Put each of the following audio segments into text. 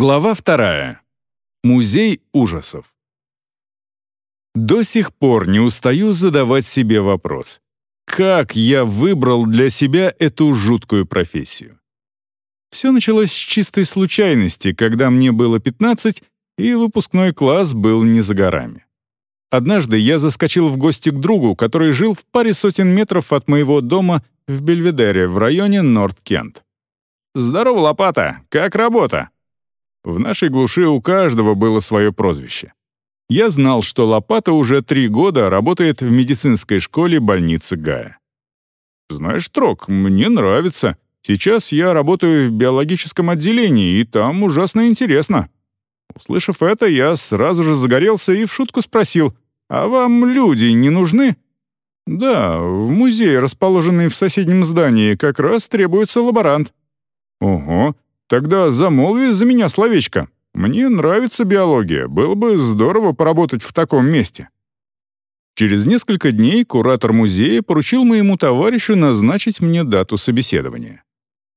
Глава вторая. Музей ужасов. До сих пор не устаю задавать себе вопрос. Как я выбрал для себя эту жуткую профессию? Все началось с чистой случайности, когда мне было 15, и выпускной класс был не за горами. Однажды я заскочил в гости к другу, который жил в паре сотен метров от моего дома в Бельведере в районе Норд-Кент. «Здорово, лопата! Как работа?» В нашей глуши у каждого было свое прозвище. Я знал, что Лопата уже три года работает в медицинской школе больницы Гая. «Знаешь, Трок, мне нравится. Сейчас я работаю в биологическом отделении, и там ужасно интересно». Услышав это, я сразу же загорелся и в шутку спросил, «А вам люди не нужны?» «Да, в музее, расположенный в соседнем здании, как раз требуется лаборант». «Ого, Тогда замолви за меня словечко. Мне нравится биология, было бы здорово поработать в таком месте». Через несколько дней куратор музея поручил моему товарищу назначить мне дату собеседования.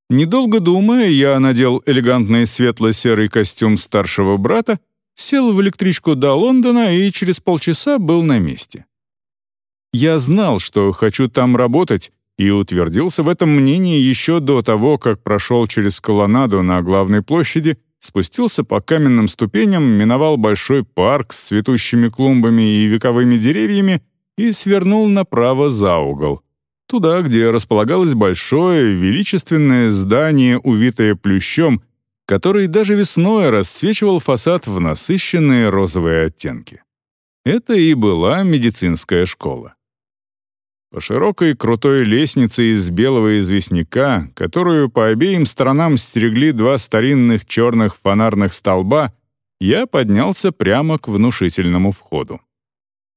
Недолго думая, я надел элегантный светло-серый костюм старшего брата, сел в электричку до Лондона и через полчаса был на месте. Я знал, что хочу там работать, и утвердился в этом мнении еще до того, как прошел через колоннаду на главной площади, спустился по каменным ступеням, миновал большой парк с цветущими клумбами и вековыми деревьями и свернул направо за угол, туда, где располагалось большое, величественное здание, увитое плющом, который даже весной расцвечивал фасад в насыщенные розовые оттенки. Это и была медицинская школа. По широкой крутой лестнице из белого известняка, которую по обеим сторонам стерегли два старинных черных фонарных столба, я поднялся прямо к внушительному входу.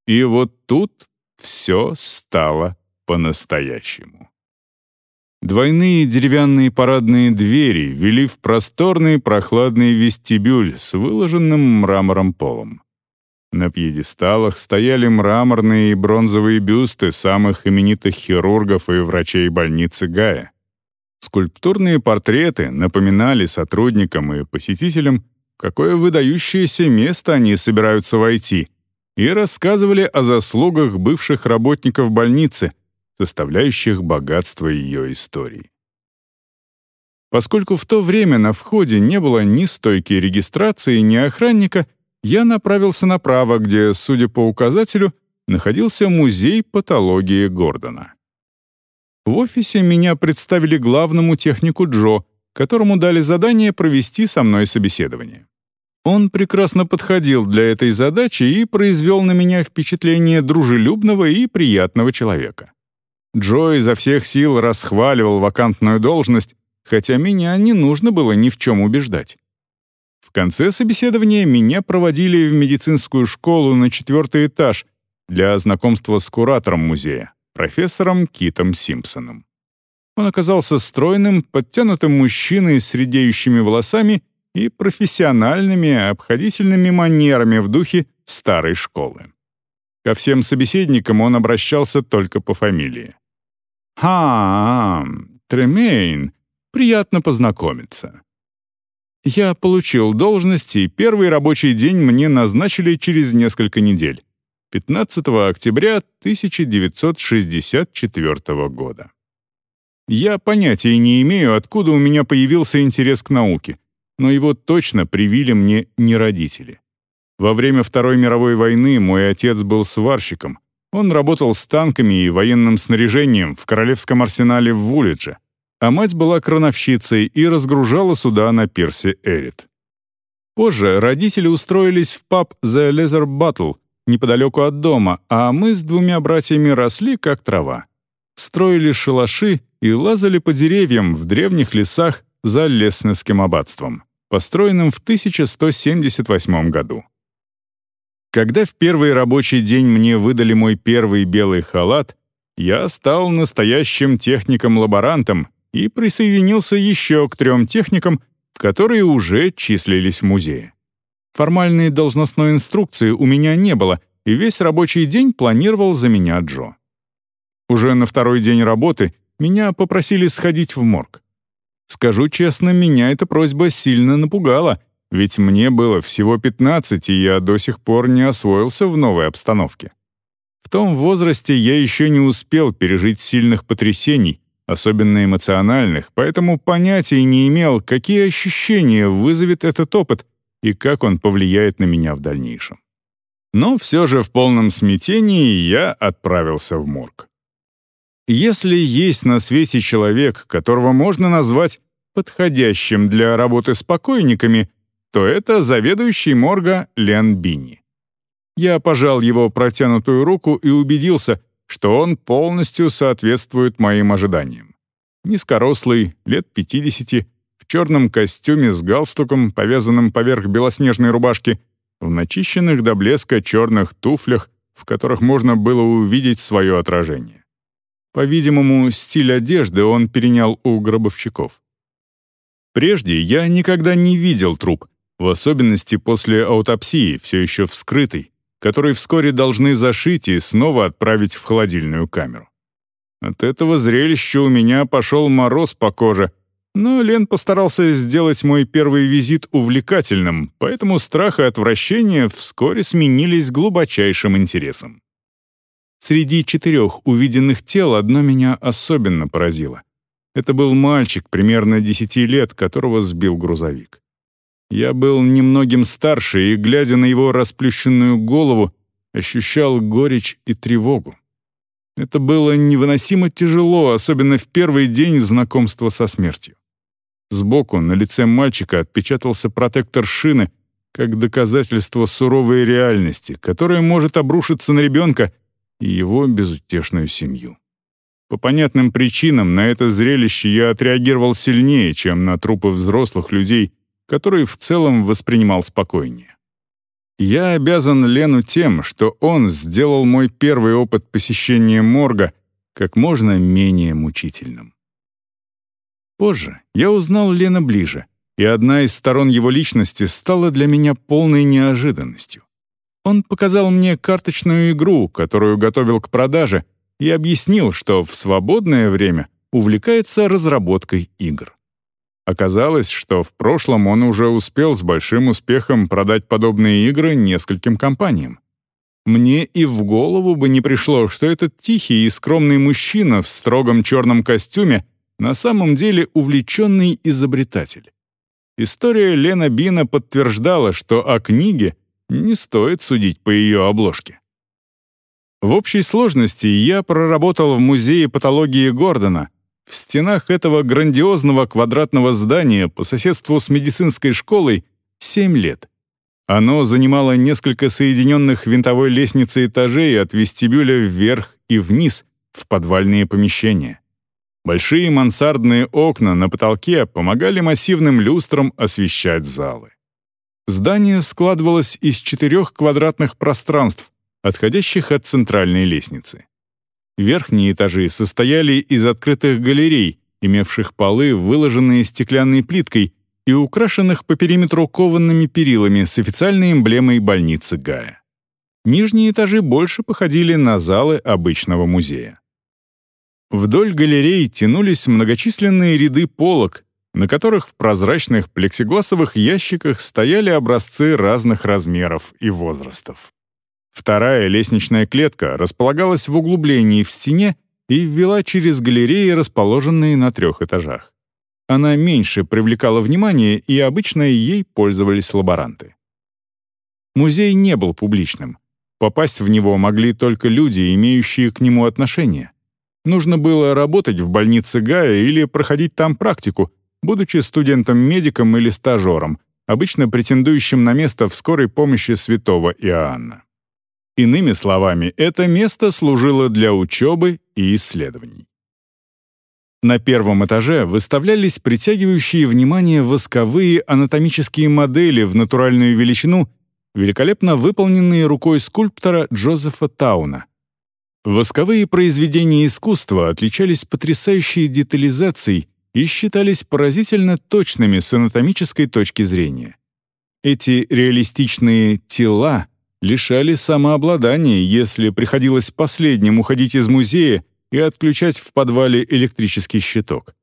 И вот тут все стало по-настоящему. Двойные деревянные парадные двери вели в просторный прохладный вестибюль с выложенным мрамором полом. На пьедесталах стояли мраморные и бронзовые бюсты самых именитых хирургов и врачей больницы Гая. Скульптурные портреты напоминали сотрудникам и посетителям, какое выдающееся место они собираются войти, и рассказывали о заслугах бывших работников больницы, составляющих богатство ее истории. Поскольку в то время на входе не было ни стойки регистрации, ни охранника, я направился направо, где, судя по указателю, находился музей патологии Гордона. В офисе меня представили главному технику Джо, которому дали задание провести со мной собеседование. Он прекрасно подходил для этой задачи и произвел на меня впечатление дружелюбного и приятного человека. Джо изо всех сил расхваливал вакантную должность, хотя меня не нужно было ни в чем убеждать конце собеседования меня проводили в медицинскую школу на четвертый этаж для знакомства с куратором музея, профессором Китом Симпсоном. Он оказался стройным, подтянутым мужчиной с редеющими волосами и профессиональными, обходительными манерами в духе старой школы. Ко всем собеседникам он обращался только по фамилии. «Ха, Тремейн, приятно познакомиться. Я получил должность, и первый рабочий день мне назначили через несколько недель, 15 октября 1964 года. Я понятия не имею, откуда у меня появился интерес к науке, но его точно привили мне не родители. Во время Второй мировой войны мой отец был сварщиком. Он работал с танками и военным снаряжением в Королевском арсенале в Вулидже, а мать была крановщицей и разгружала суда на пирсе Эрит. Позже родители устроились в паб The Leather Battle неподалеку от дома, а мы с двумя братьями росли как трава. Строили шалаши и лазали по деревьям в древних лесах за Леснесским аббатством, построенным в 1178 году. Когда в первый рабочий день мне выдали мой первый белый халат, я стал настоящим техником-лаборантом и присоединился еще к трем техникам, которые уже числились в музее. Формальной должностной инструкции у меня не было, и весь рабочий день планировал за меня Джо. Уже на второй день работы меня попросили сходить в морг. Скажу честно, меня эта просьба сильно напугала, Ведь мне было всего 15, и я до сих пор не освоился в новой обстановке. В том возрасте я еще не успел пережить сильных потрясений, особенно эмоциональных, поэтому понятия не имел, какие ощущения вызовет этот опыт и как он повлияет на меня в дальнейшем. Но все же в полном смятении я отправился в морг. Если есть на свете человек, которого можно назвать подходящим для работы с покойниками, то это заведующий морга Лен Бинни. Я пожал его протянутую руку и убедился, что он полностью соответствует моим ожиданиям. Низкорослый, лет 50, в черном костюме с галстуком, повязанным поверх белоснежной рубашки, в начищенных до блеска черных туфлях, в которых можно было увидеть свое отражение. По-видимому, стиль одежды он перенял у гробовщиков. Прежде я никогда не видел труп, в особенности после аутопсии, все еще вскрытый, который вскоре должны зашить и снова отправить в холодильную камеру. От этого зрелища у меня пошел мороз по коже, но Лен постарался сделать мой первый визит увлекательным, поэтому страх и отвращение вскоре сменились глубочайшим интересом. Среди четырех увиденных тел одно меня особенно поразило. Это был мальчик примерно десяти лет, которого сбил грузовик. Я был немногим старше и, глядя на его расплющенную голову, ощущал горечь и тревогу. Это было невыносимо тяжело, особенно в первый день знакомства со смертью. Сбоку на лице мальчика отпечатался протектор шины, как доказательство суровой реальности, которая может обрушиться на ребенка и его безутешную семью. По понятным причинам на это зрелище я отреагировал сильнее, чем на трупы взрослых людей — который в целом воспринимал спокойнее. Я обязан Лену тем, что он сделал мой первый опыт посещения морга как можно менее мучительным. Позже я узнал Лена ближе, и одна из сторон его личности стала для меня полной неожиданностью. Он показал мне карточную игру, которую готовил к продаже, и объяснил, что в свободное время увлекается разработкой игр. Оказалось, что в прошлом он уже успел с большим успехом продать подобные игры нескольким компаниям. Мне и в голову бы не пришло, что этот тихий и скромный мужчина в строгом черном костюме на самом деле увлеченный изобретатель. История Лена Бина подтверждала, что о книге не стоит судить по ее обложке. В общей сложности я проработал в музее патологии Гордона, в стенах этого грандиозного квадратного здания по соседству с медицинской школой семь лет. Оно занимало несколько соединенных винтовой лестницей этажей от вестибюля вверх и вниз в подвальные помещения. Большие мансардные окна на потолке помогали массивным люстрам освещать залы. Здание складывалось из четырех квадратных пространств, отходящих от центральной лестницы. Верхние этажи состояли из открытых галерей, имевших полы, выложенные стеклянной плиткой и украшенных по периметру коваными перилами с официальной эмблемой больницы Гая. Нижние этажи больше походили на залы обычного музея. Вдоль галерей тянулись многочисленные ряды полок, на которых в прозрачных плексигласовых ящиках стояли образцы разных размеров и возрастов. Вторая лестничная клетка располагалась в углублении в стене и ввела через галереи, расположенные на трех этажах. Она меньше привлекала внимание, и обычно ей пользовались лаборанты. Музей не был публичным. Попасть в него могли только люди, имеющие к нему отношение. Нужно было работать в больнице Гая или проходить там практику, будучи студентом-медиком или стажером, обычно претендующим на место в скорой помощи святого Иоанна. Иными словами, это место служило для учебы и исследований. На первом этаже выставлялись притягивающие внимание восковые анатомические модели в натуральную величину, великолепно выполненные рукой скульптора Джозефа Тауна. Восковые произведения искусства отличались потрясающей детализацией и считались поразительно точными с анатомической точки зрения. Эти реалистичные тела — лишали самообладания, если приходилось последним уходить из музея и отключать в подвале электрический щиток.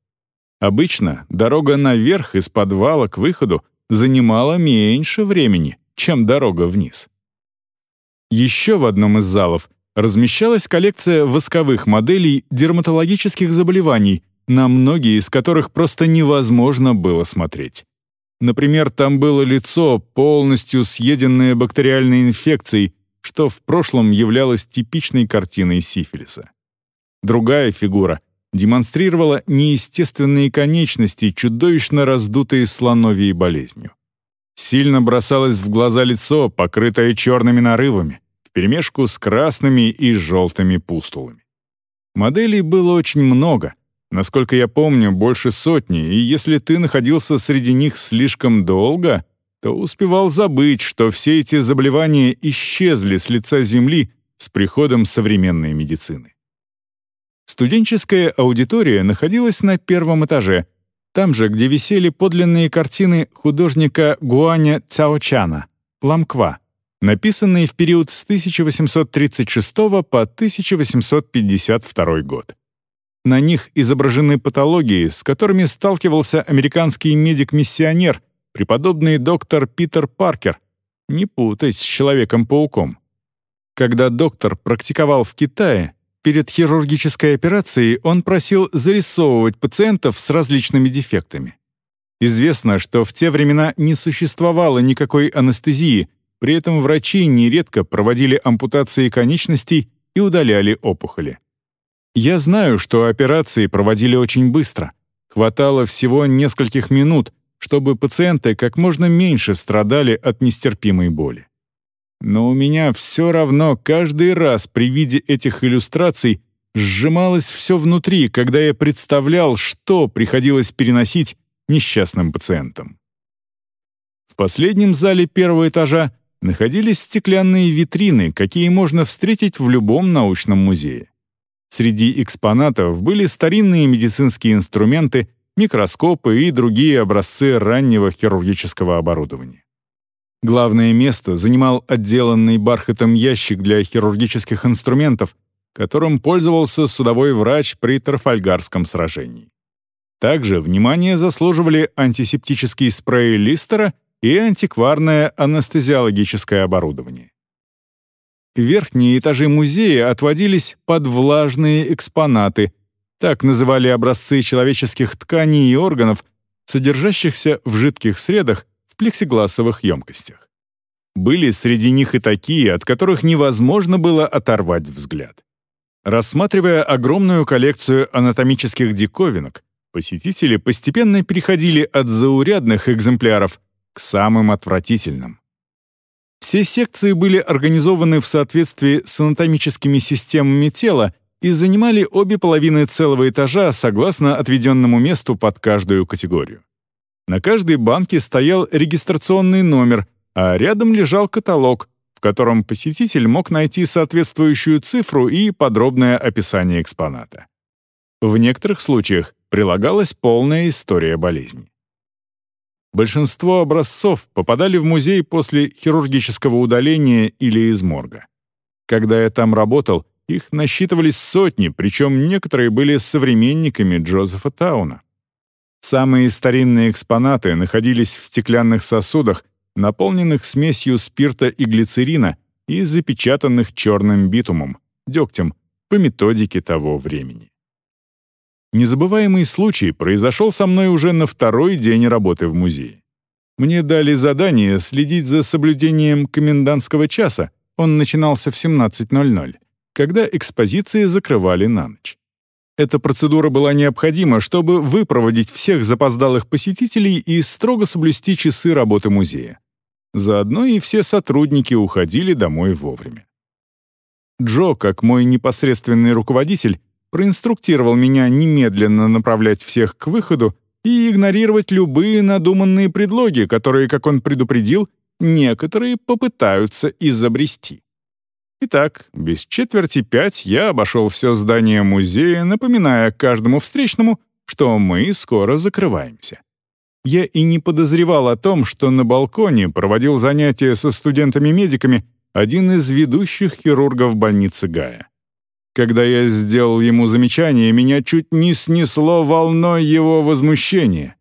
Обычно дорога наверх из подвала к выходу занимала меньше времени, чем дорога вниз. Еще в одном из залов размещалась коллекция восковых моделей дерматологических заболеваний, на многие из которых просто невозможно было смотреть. Например, там было лицо, полностью съеденное бактериальной инфекцией, что в прошлом являлось типичной картиной сифилиса. Другая фигура демонстрировала неестественные конечности, чудовищно раздутые слоновьей болезнью. Сильно бросалось в глаза лицо, покрытое черными нарывами, вперемешку с красными и желтыми пустулами. Моделей было очень много, Насколько я помню, больше сотни, и если ты находился среди них слишком долго, то успевал забыть, что все эти заболевания исчезли с лица Земли с приходом современной медицины. Студенческая аудитория находилась на первом этаже, там же, где висели подлинные картины художника Гуаня Цаочана «Ламква», написанные в период с 1836 по 1852 год. На них изображены патологии, с которыми сталкивался американский медик-миссионер, преподобный доктор Питер Паркер. Не путать с Человеком-пауком. Когда доктор практиковал в Китае, перед хирургической операцией он просил зарисовывать пациентов с различными дефектами. Известно, что в те времена не существовало никакой анестезии, при этом врачи нередко проводили ампутации конечностей и удаляли опухоли. Я знаю, что операции проводили очень быстро. Хватало всего нескольких минут, чтобы пациенты как можно меньше страдали от нестерпимой боли. Но у меня все равно каждый раз при виде этих иллюстраций сжималось все внутри, когда я представлял, что приходилось переносить несчастным пациентам. В последнем зале первого этажа находились стеклянные витрины, какие можно встретить в любом научном музее. Среди экспонатов были старинные медицинские инструменты, микроскопы и другие образцы раннего хирургического оборудования. Главное место занимал отделанный бархатом ящик для хирургических инструментов, которым пользовался судовой врач при Трафальгарском сражении. Также внимание заслуживали антисептический спрей Листера и антикварное анестезиологическое оборудование. Верхние этажи музея отводились под влажные экспонаты, так называли образцы человеческих тканей и органов, содержащихся в жидких средах в плексигласовых емкостях. Были среди них и такие, от которых невозможно было оторвать взгляд. Рассматривая огромную коллекцию анатомических диковинок, посетители постепенно переходили от заурядных экземпляров к самым отвратительным. Все секции были организованы в соответствии с анатомическими системами тела и занимали обе половины целого этажа согласно отведенному месту под каждую категорию. На каждой банке стоял регистрационный номер, а рядом лежал каталог, в котором посетитель мог найти соответствующую цифру и подробное описание экспоната. В некоторых случаях прилагалась полная история болезни. Большинство образцов попадали в музей после хирургического удаления или из морга. Когда я там работал, их насчитывались сотни, причем некоторые были современниками Джозефа Тауна. Самые старинные экспонаты находились в стеклянных сосудах, наполненных смесью спирта и глицерина и запечатанных черным битумом, дегтем, по методике того времени. Незабываемый случай произошел со мной уже на второй день работы в музее. Мне дали задание следить за соблюдением комендантского часа, он начинался в 17.00, когда экспозиции закрывали на ночь. Эта процедура была необходима, чтобы выпроводить всех запоздалых посетителей и строго соблюсти часы работы музея. Заодно и все сотрудники уходили домой вовремя. Джо, как мой непосредственный руководитель, проинструктировал меня немедленно направлять всех к выходу и игнорировать любые надуманные предлоги, которые, как он предупредил, некоторые попытаются изобрести. Итак, без четверти пять я обошел все здание музея, напоминая каждому встречному, что мы скоро закрываемся. Я и не подозревал о том, что на балконе проводил занятия со студентами-медиками один из ведущих хирургов больницы Гая. Когда я сделал ему замечание, меня чуть не снесло волной его возмущения.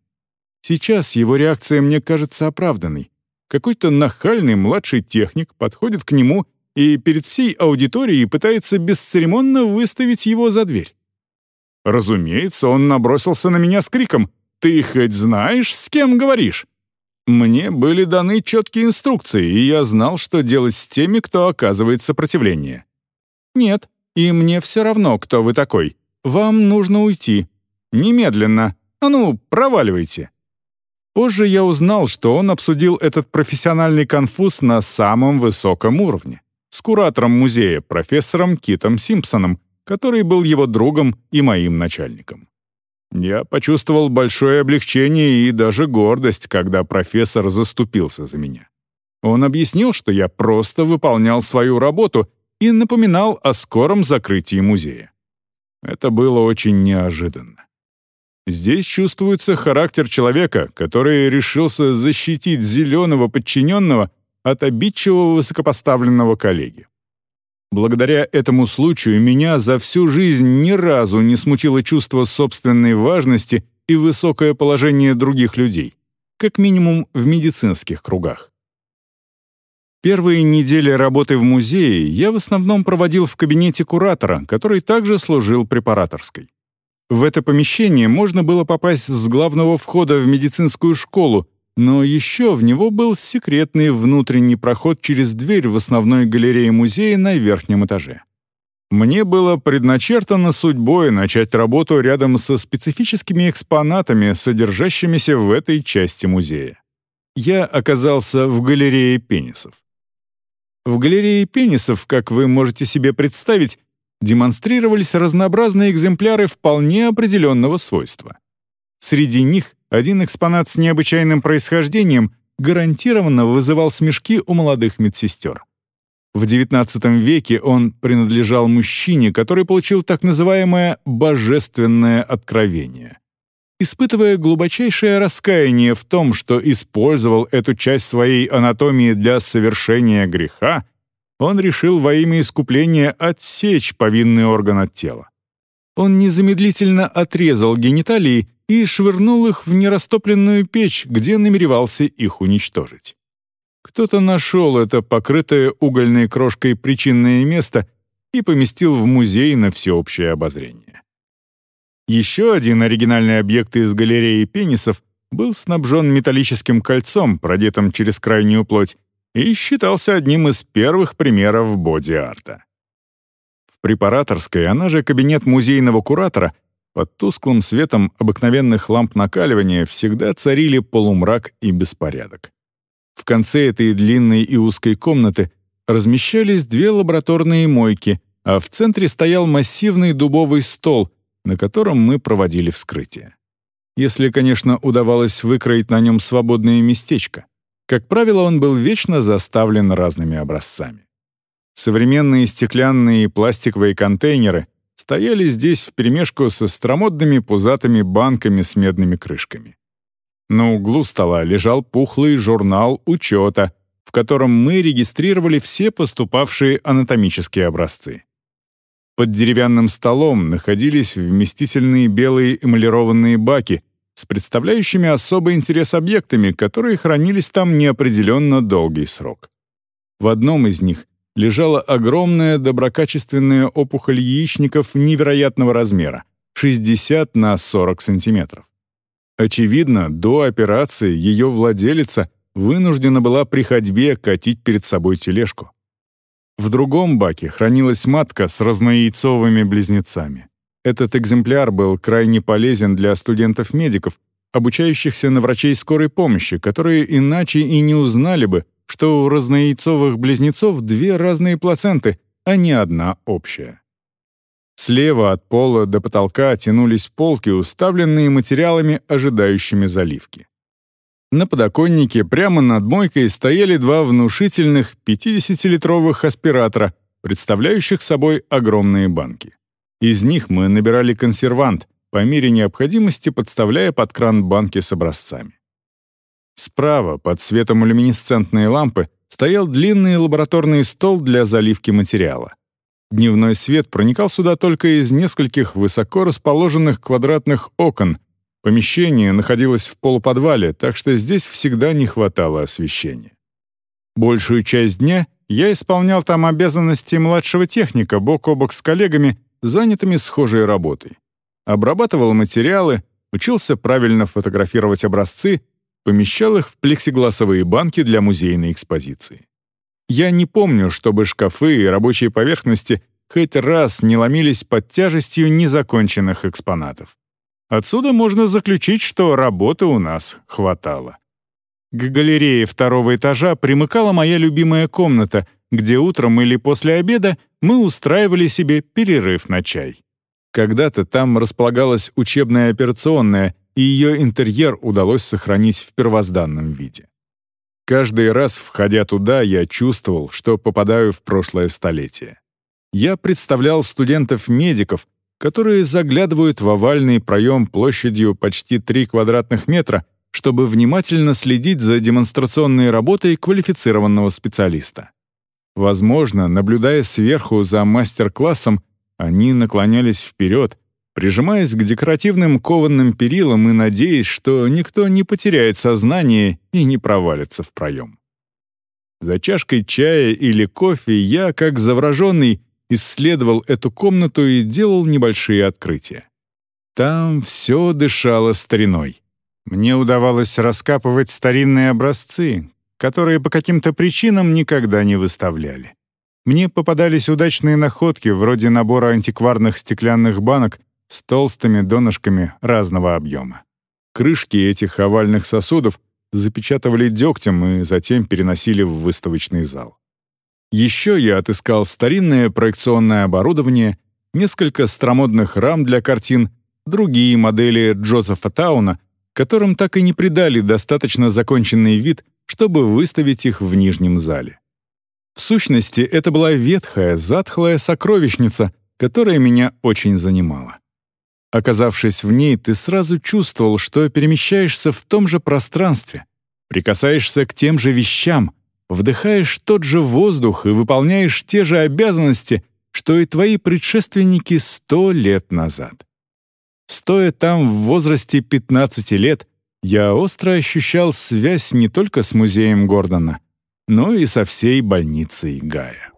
Сейчас его реакция мне кажется оправданной. Какой-то нахальный младший техник подходит к нему и перед всей аудиторией пытается бесцеремонно выставить его за дверь. Разумеется, он набросился на меня с криком «Ты хоть знаешь, с кем говоришь?» Мне были даны четкие инструкции, и я знал, что делать с теми, кто оказывает сопротивление. «Нет, и мне все равно, кто вы такой. Вам нужно уйти. Немедленно. А ну, проваливайте». Позже я узнал, что он обсудил этот профессиональный конфуз на самом высоком уровне с куратором музея, профессором Китом Симпсоном, который был его другом и моим начальником. Я почувствовал большое облегчение и даже гордость, когда профессор заступился за меня. Он объяснил, что я просто выполнял свою работу и напоминал о скором закрытии музея. Это было очень неожиданно. Здесь чувствуется характер человека, который решился защитить зеленого подчиненного от обидчивого высокопоставленного коллеги. Благодаря этому случаю меня за всю жизнь ни разу не смутило чувство собственной важности и высокое положение других людей, как минимум в медицинских кругах. Первые недели работы в музее я в основном проводил в кабинете куратора, который также служил препараторской. В это помещение можно было попасть с главного входа в медицинскую школу, но еще в него был секретный внутренний проход через дверь в основной галерее музея на верхнем этаже. Мне было предначертано судьбой начать работу рядом со специфическими экспонатами, содержащимися в этой части музея. Я оказался в галерее пенисов. В галерее пенисов, как вы можете себе представить, демонстрировались разнообразные экземпляры вполне определенного свойства. Среди них один экспонат с необычайным происхождением гарантированно вызывал смешки у молодых медсестер. В XIX веке он принадлежал мужчине, который получил так называемое «божественное откровение». Испытывая глубочайшее раскаяние в том, что использовал эту часть своей анатомии для совершения греха, он решил во имя искупления отсечь повинный орган от тела. Он незамедлительно отрезал гениталии и швырнул их в нерастопленную печь, где намеревался их уничтожить. Кто-то нашел это покрытое угольной крошкой причинное место и поместил в музей на всеобщее обозрение. Еще один оригинальный объект из галереи пенисов был снабжен металлическим кольцом, продетым через крайнюю плоть, и считался одним из первых примеров боди-арта. В препараторской, она же кабинет музейного куратора, под тусклым светом обыкновенных ламп накаливания всегда царили полумрак и беспорядок. В конце этой длинной и узкой комнаты размещались две лабораторные мойки, а в центре стоял массивный дубовый стол, на котором мы проводили вскрытие. Если, конечно, удавалось выкроить на нем свободное местечко. Как правило, он был вечно заставлен разными образцами. Современные стеклянные и пластиковые контейнеры стояли здесь вперемешку со старомодными пузатыми банками с медными крышками. На углу стола лежал пухлый журнал учета, в котором мы регистрировали все поступавшие анатомические образцы. Под деревянным столом находились вместительные белые эмалированные баки с представляющими особый интерес объектами, которые хранились там неопределенно долгий срок. В одном из них лежала огромная доброкачественная опухоль яичников невероятного размера — 60 на 40 сантиметров. Очевидно, до операции ее владелица вынуждена была при ходьбе катить перед собой тележку. В другом баке хранилась матка с разнояйцовыми близнецами. Этот экземпляр был крайне полезен для студентов-медиков, обучающихся на врачей скорой помощи, которые иначе и не узнали бы, что у разнояйцовых близнецов две разные плаценты, а не одна общая. Слева от пола до потолка тянулись полки, уставленные материалами, ожидающими заливки. На подоконнике прямо над мойкой стояли два внушительных 50-литровых аспиратора, представляющих собой огромные банки. Из них мы набирали консервант, по мере необходимости подставляя под кран банки с образцами. Справа, под светом люминесцентной лампы, стоял длинный лабораторный стол для заливки материала. Дневной свет проникал сюда только из нескольких высоко расположенных квадратных окон, Помещение находилось в полуподвале, так что здесь всегда не хватало освещения. Большую часть дня я исполнял там обязанности младшего техника бок о бок с коллегами, занятыми схожей работой. Обрабатывал материалы, учился правильно фотографировать образцы, помещал их в плексигласовые банки для музейной экспозиции. Я не помню, чтобы шкафы и рабочие поверхности хоть раз не ломились под тяжестью незаконченных экспонатов. Отсюда можно заключить, что работы у нас хватало. К галерее второго этажа примыкала моя любимая комната, где утром или после обеда мы устраивали себе перерыв на чай. Когда-то там располагалась учебная операционная, и ее интерьер удалось сохранить в первозданном виде. Каждый раз, входя туда, я чувствовал, что попадаю в прошлое столетие. Я представлял студентов-медиков, которые заглядывают в овальный проем площадью почти 3 квадратных метра, чтобы внимательно следить за демонстрационной работой квалифицированного специалиста. Возможно, наблюдая сверху за мастер-классом, они наклонялись вперед, прижимаясь к декоративным кованым перилам и надеясь, что никто не потеряет сознание и не провалится в проем. За чашкой чая или кофе я, как завраженный, исследовал эту комнату и делал небольшие открытия. Там все дышало стариной. Мне удавалось раскапывать старинные образцы, которые по каким-то причинам никогда не выставляли. Мне попадались удачные находки вроде набора антикварных стеклянных банок с толстыми донышками разного объема. Крышки этих овальных сосудов запечатывали дегтем и затем переносили в выставочный зал. Еще я отыскал старинное проекционное оборудование, несколько стромодных рам для картин, другие модели Джозефа Тауна, которым так и не придали достаточно законченный вид, чтобы выставить их в нижнем зале. В сущности, это была ветхая, затхлая сокровищница, которая меня очень занимала. Оказавшись в ней, ты сразу чувствовал, что перемещаешься в том же пространстве, прикасаешься к тем же вещам, вдыхаешь тот же воздух и выполняешь те же обязанности, что и твои предшественники сто лет назад. Стоя там в возрасте 15 лет, я остро ощущал связь не только с музеем Гордона, но и со всей больницей Гая.